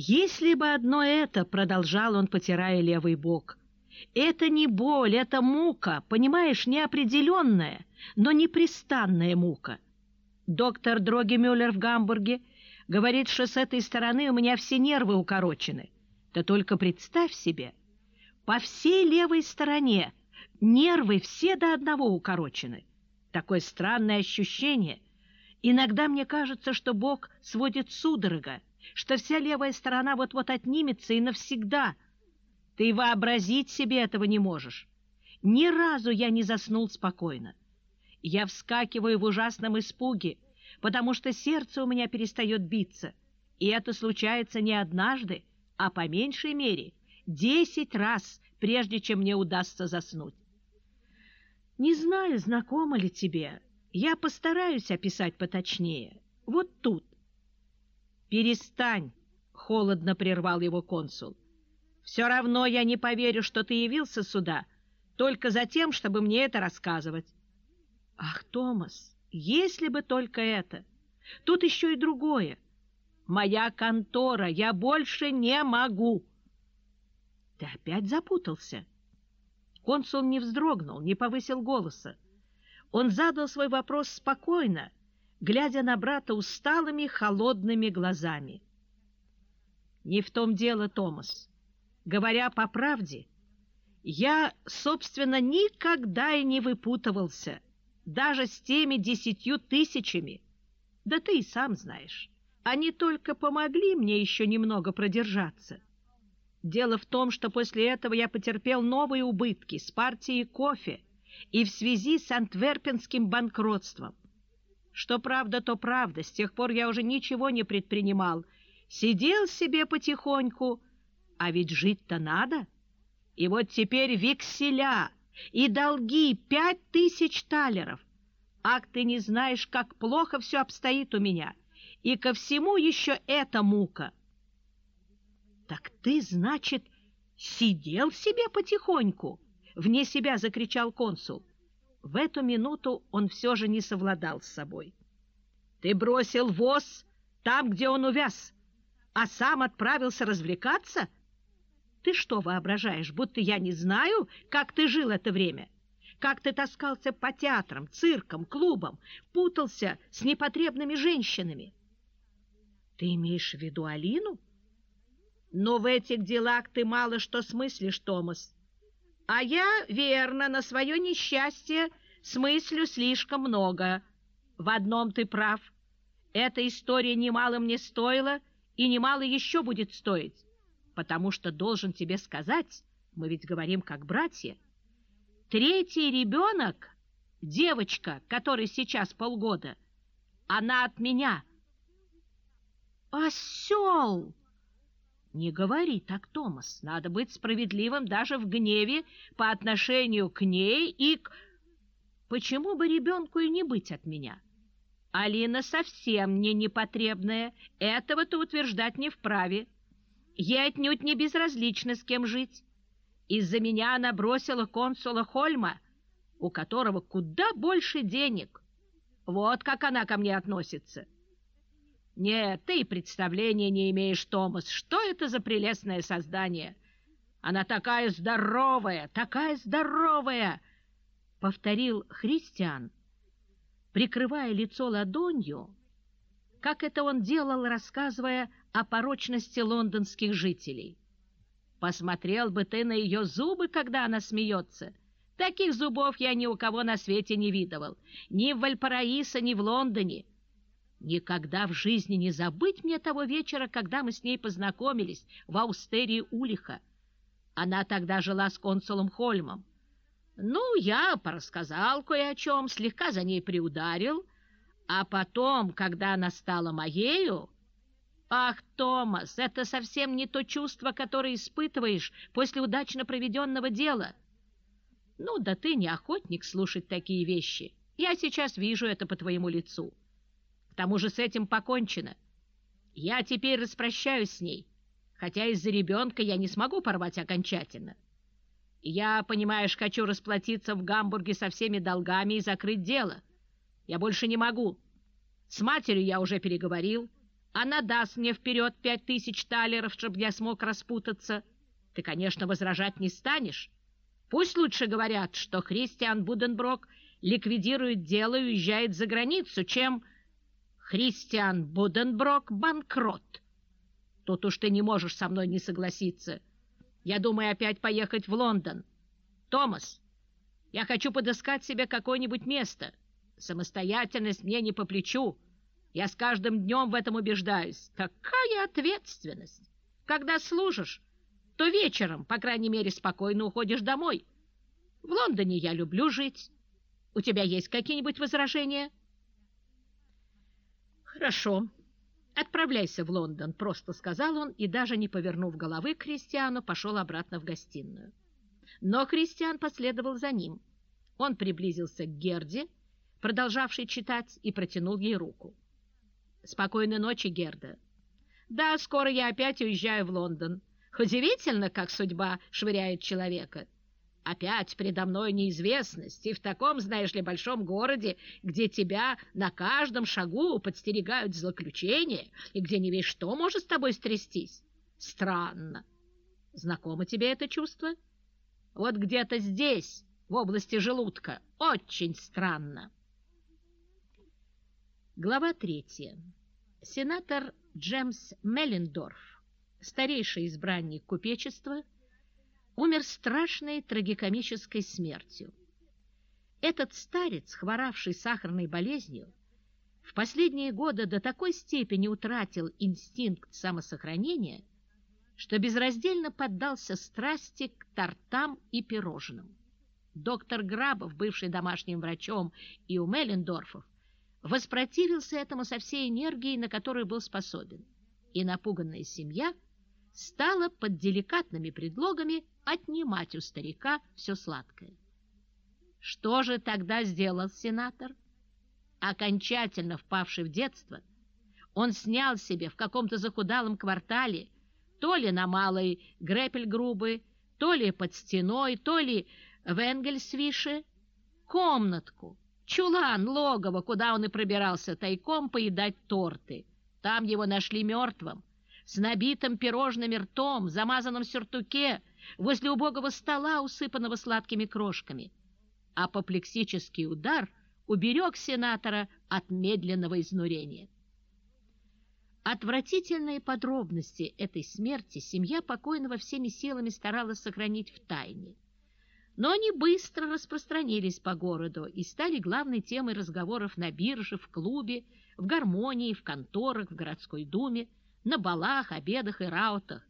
Если бы одно это, продолжал он, потирая левый бок, это не боль, это мука, понимаешь, неопределенная, но непрестанная мука. Доктор Дроги Мюллер в Гамбурге говорит, что с этой стороны у меня все нервы укорочены. Да только представь себе, по всей левой стороне нервы все до одного укорочены. Такое странное ощущение. Иногда мне кажется, что Бог сводит судорога, что вся левая сторона вот-вот отнимется и навсегда. Ты вообразить себе этого не можешь. Ни разу я не заснул спокойно. Я вскакиваю в ужасном испуге, потому что сердце у меня перестает биться. И это случается не однажды, а по меньшей мере десять раз, прежде чем мне удастся заснуть. Не знаю, знакомо ли тебе, я постараюсь описать поточнее. Вот тут. «Перестань!» — холодно прервал его консул. «Все равно я не поверю, что ты явился сюда только за тем, чтобы мне это рассказывать». «Ах, Томас, если бы только это! Тут еще и другое. Моя контора, я больше не могу!» «Ты опять запутался?» Консул не вздрогнул, не повысил голоса. Он задал свой вопрос спокойно, глядя на брата усталыми, холодными глазами. «Не в том дело, Томас. Говоря по правде, я, собственно, никогда и не выпутывался, даже с теми десятью тысячами. Да ты и сам знаешь, они только помогли мне еще немного продержаться. Дело в том, что после этого я потерпел новые убытки с партией кофе и в связи с антверпенским банкротством. Что правда, то правда. С тех пор я уже ничего не предпринимал. Сидел себе потихоньку. А ведь жить-то надо. И вот теперь векселя и долги пять тысяч талеров. Ах, ты не знаешь, как плохо все обстоит у меня. И ко всему еще эта мука. Так ты, значит, сидел себе потихоньку? Вне себя закричал консул. В эту минуту он все же не совладал с собой. «Ты бросил воз там, где он увяз, а сам отправился развлекаться? Ты что воображаешь, будто я не знаю, как ты жил это время? Как ты таскался по театрам, циркам, клубам, путался с непотребными женщинами?» «Ты имеешь в виду Алину?» «Но в этих делах ты мало что смыслишь, Томас». А я, верно, на свое несчастье смыслю слишком много. В одном ты прав. Эта история немало мне стоила и немало еще будет стоить, потому что должен тебе сказать, мы ведь говорим как братья, третий ребенок, девочка, которой сейчас полгода, она от меня. «Осел!» Не говори так, Томас. Надо быть справедливым даже в гневе по отношению к ней и к... Почему бы ребенку и не быть от меня? Алина совсем мне непотребная. Этого ты утверждать не вправе. Ей отнюдь не безразлично, с кем жить. Из-за меня она бросила консула Хольма, у которого куда больше денег. Вот как она ко мне относится. Нет, ты представления не имеешь, Томас, что это за прелестное создание? Она такая здоровая, такая здоровая, — повторил Христиан, прикрывая лицо ладонью, как это он делал, рассказывая о порочности лондонских жителей. Посмотрел бы ты на ее зубы, когда она смеется. Таких зубов я ни у кого на свете не видывал, ни в Вальпараисо, ни в Лондоне. Никогда в жизни не забыть мне того вечера, когда мы с ней познакомились в Аустерии Улиха. Она тогда жила с консулом Хольмом. Ну, я порассказал кое о чем, слегка за ней приударил, а потом, когда она стала моею... Ах, Томас, это совсем не то чувство, которое испытываешь после удачно проведенного дела. Ну, да ты не охотник слушать такие вещи. Я сейчас вижу это по твоему лицу тому же с этим покончено. Я теперь распрощаюсь с ней, хотя из-за ребенка я не смогу порвать окончательно. Я, понимаешь, хочу расплатиться в Гамбурге со всеми долгами и закрыть дело. Я больше не могу. С матерью я уже переговорил, Она даст мне вперед пять тысяч талеров, чтобы я смог распутаться. Ты, конечно, возражать не станешь. Пусть лучше говорят, что Христиан Буденброк ликвидирует дело и уезжает за границу, чем Христиан Буденброк банкрот. Тут уж ты не можешь со мной не согласиться. Я думаю опять поехать в Лондон. Томас, я хочу подыскать себе какое-нибудь место. Самостоятельность мне не по плечу. Я с каждым днем в этом убеждаюсь. Какая ответственность! Когда служишь, то вечером, по крайней мере, спокойно уходишь домой. В Лондоне я люблю жить. У тебя есть какие-нибудь возражения? Хорошо. Отправляйся в Лондон, просто сказал он, и даже не повернув головы к Кристиану, пошел обратно в гостиную. Но Кристиан последовал за ним. Он приблизился к Герде, продолжавшей читать, и протянул ей руку. «Спокойной ночи, Герда. Да, скоро я опять уезжаю в Лондон. Удивительно, как судьба швыряет человека. Опять предо мной неизвестность, и в таком, знаешь ли, большом городе, где тебя на каждом шагу подстерегают злоключения, и где не весь что может с тобой стрястись. Странно. Знакомо тебе это чувство? Вот где-то здесь, в области желудка. Очень странно. Глава третья. Сенатор Джемс Меллендорф, старейший избранник купечества, умер страшной трагикомической смертью. Этот старец, хворавший сахарной болезнью, в последние годы до такой степени утратил инстинкт самосохранения, что безраздельно поддался страсти к тортам и пирожным. Доктор Грабов, бывший домашним врачом и у Меллендорфов, воспротивился этому со всей энергией, на которую был способен, и напуганная семья стала под деликатными предлогами отнимать у старика все сладкое. Что же тогда сделал сенатор? Окончательно впавший в детство, он снял себе в каком-то захудалом квартале то ли на малой Грепельгрубы, то ли под стеной, то ли в Энгельсвише комнатку, чулан, логово, куда он и пробирался тайком поедать торты. Там его нашли мертвым, с набитым пирожными ртом, замазанным сюртуке, возле убогого стола, усыпанного сладкими крошками. Апоплексический удар уберег сенатора от медленного изнурения. Отвратительные подробности этой смерти семья покойного всеми силами старалась сохранить в тайне. Но они быстро распространились по городу и стали главной темой разговоров на бирже, в клубе, в гармонии, в конторах, в городской думе, на балах, обедах и раутах,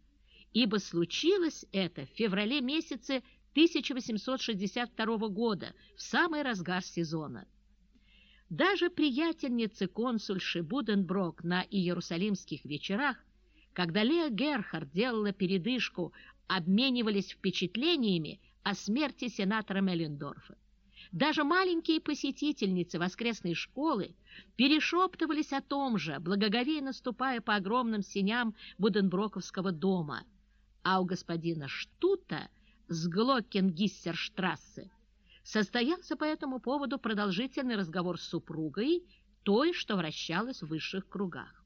ибо случилось это в феврале месяце 1862 года, в самый разгар сезона. Даже приятельницы консульши Буденброк на Иерусалимских вечерах, когда Лео Герхард делала передышку, обменивались впечатлениями о смерти сенатора Меллендорфа. Даже маленькие посетительницы воскресной школы перешептывались о том же, благоговейно ступая по огромным синям Буденброковского дома. А у господина Штута с Глокенгиссерштрассе состоялся по этому поводу продолжительный разговор с супругой, той, что вращалась в высших кругах.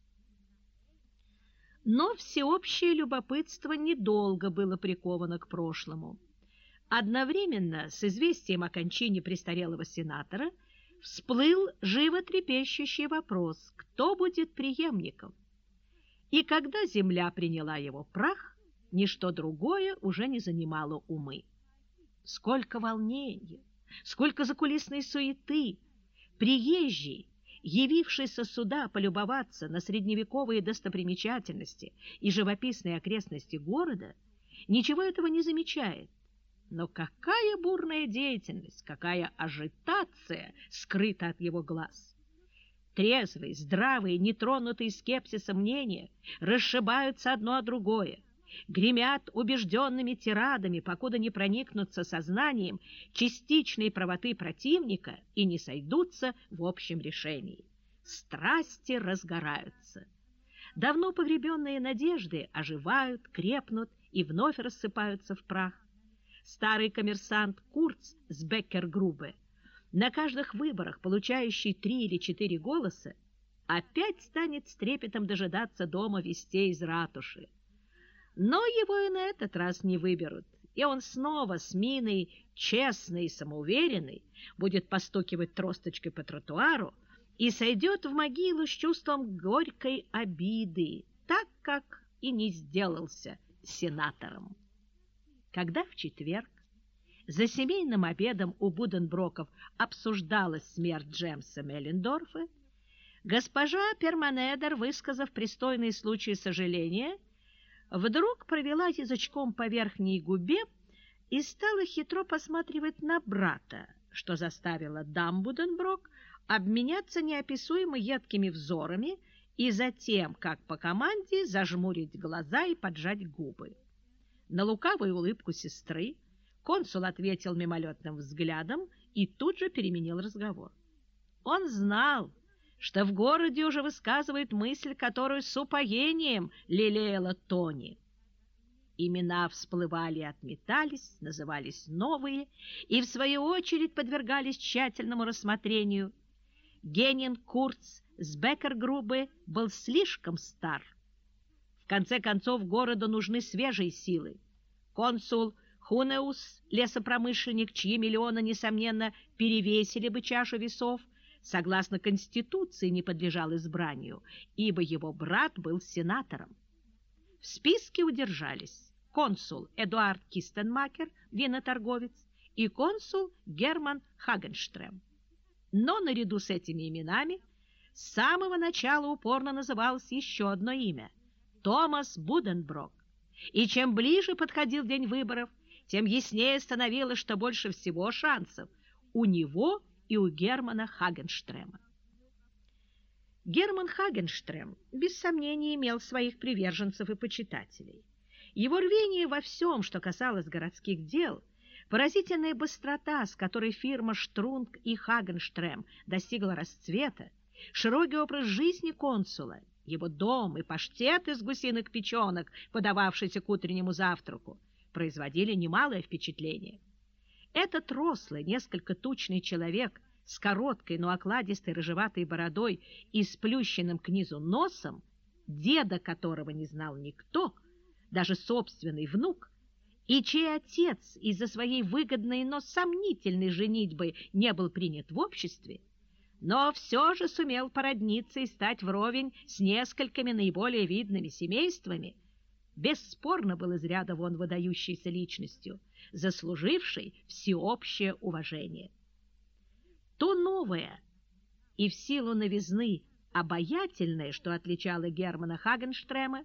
Но всеобщее любопытство недолго было приковано к прошлому. Одновременно с известием о кончине престарелого сенатора всплыл животрепещущий вопрос, кто будет преемником. И когда земля приняла его прах, ничто другое уже не занимало умы. Сколько волнения, сколько закулисной суеты! Приезжий, явившийся сюда полюбоваться на средневековые достопримечательности и живописные окрестности города, ничего этого не замечает но какая бурная деятельность, какая ажитация скрыта от его глаз! Трезвые, здравые, нетронутые скепсисом мнения расшибаются одно о другое, гремят убежденными тирадами, покуда не проникнутся сознанием частичной правоты противника и не сойдутся в общем решении. Страсти разгораются. Давно погребенные надежды оживают, крепнут и вновь рассыпаются в прах старый коммерсант Курц с Беккергрубе, на каждых выборах, получающий три или четыре голоса, опять станет с трепетом дожидаться дома вестей из ратуши. Но его и на этот раз не выберут, и он снова с миной честной и самоуверенной будет постукивать тросточкой по тротуару и сойдет в могилу с чувством горькой обиды, так как и не сделался сенатором. Когда в четверг за семейным обедом у Буденброков обсуждалась смерть Джемса Меллендорфа, госпожа Перманедер, высказав пристойный случай сожаления, вдруг провела язычком по верхней губе и стала хитро посматривать на брата, что заставило дам Буденброк обменяться неописуемо едкими взорами и затем, как по команде, зажмурить глаза и поджать губы. На лукавую улыбку сестры консул ответил мимолетным взглядом и тут же переменил разговор. Он знал, что в городе уже высказывает мысль, которую с упоением лелеяла Тони. Имена всплывали и отметались, назывались новые, и, в свою очередь, подвергались тщательному рассмотрению. Генин Курц с Беккергрубы был слишком стар. Конце концов, городу нужны свежие силы. Консул Хунеус, лесопромышленник, чьи миллионы, несомненно, перевесили бы чашу весов, согласно Конституции не подлежал избранию, ибо его брат был сенатором. В списке удержались консул Эдуард Кистенмакер, виноторговец, и консул Герман Хагенштрем. Но наряду с этими именами с самого начала упорно называлось еще одно имя – Томас Буденброк. И чем ближе подходил день выборов, тем яснее становилось, что больше всего шансов у него и у Германа Хагенштрема. Герман Хагенштрем, без сомнения, имел своих приверженцев и почитателей. Его рвение во всем, что касалось городских дел, поразительная быстрота, с которой фирма Штрунг и Хагенштрем достигла расцвета, широкий образ жизни консула, его дом и паштет из гусиных печенок, подававшийся к утреннему завтраку, производили немалое впечатление. Этот рослый, несколько тучный человек с короткой, но окладистой рыжеватой бородой и сплющенным к низу носом, деда которого не знал никто, даже собственный внук, и чей отец из-за своей выгодной, но сомнительной женитьбы не был принят в обществе, но все же сумел породниться и стать вровень с несколькими наиболее видными семействами, бесспорно был из ряда вон выдающейся личностью, заслужившей всеобщее уважение. То новое и в силу новизны обаятельное, что отличало Германа Хагенштрема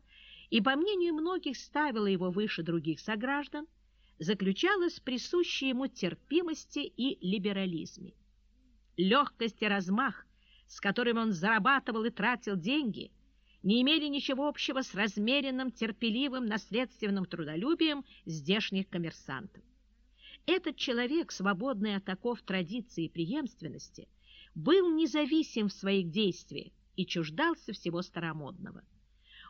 и, по мнению многих, ставило его выше других сограждан, заключалось в присущей ему терпимости и либерализме легкость и размах, с которым он зарабатывал и тратил деньги, не имели ничего общего с размеренным, терпеливым, наследственным трудолюбием здешних коммерсантов. Этот человек, свободный от оков традиции и преемственности, был независим в своих действиях и чуждался всего старомодного.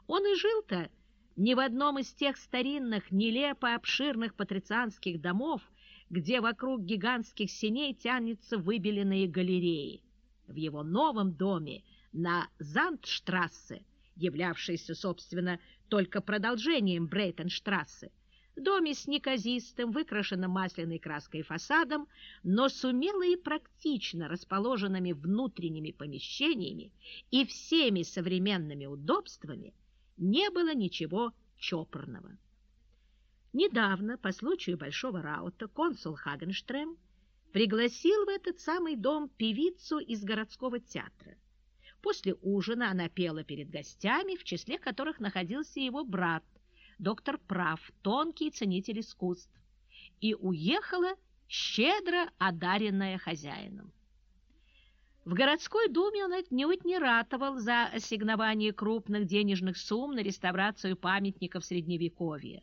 Он и жил-то не в одном из тех старинных, нелепо обширных патрицианских домов, где вокруг гигантских синей тянутся выбеленные галереи. В его новом доме на Зандштрассе, являвшейся, собственно, только продолжением Брейтенштрассе, доме с неказистым, выкрашенным масляной краской фасадом, но с умело и практично расположенными внутренними помещениями и всеми современными удобствами, не было ничего чопорного. Недавно, по случаю Большого Раута, консул Хагенштрем пригласил в этот самый дом певицу из городского театра. После ужина она пела перед гостями, в числе которых находился его брат, доктор Прав, тонкий ценитель искусств, и уехала, щедро одаренная хозяином. В городской думе он отнюдь не ратовал за ассигнование крупных денежных сумм на реставрацию памятников Средневековья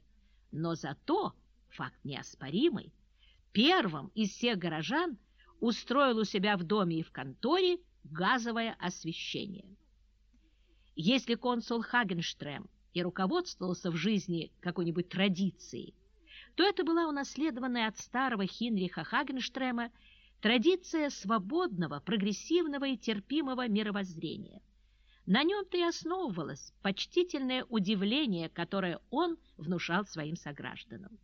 но зато, факт неоспоримый, первым из всех горожан устроил у себя в доме и в конторе газовое освещение. Если консул Хагенштрем и руководствовался в жизни какой-нибудь традицией, то это была унаследованная от старого Хинриха Хагенштрема традиция свободного, прогрессивного и терпимого мировоззрения – На нем-то и основывалось почтительное удивление, которое он внушал своим согражданам.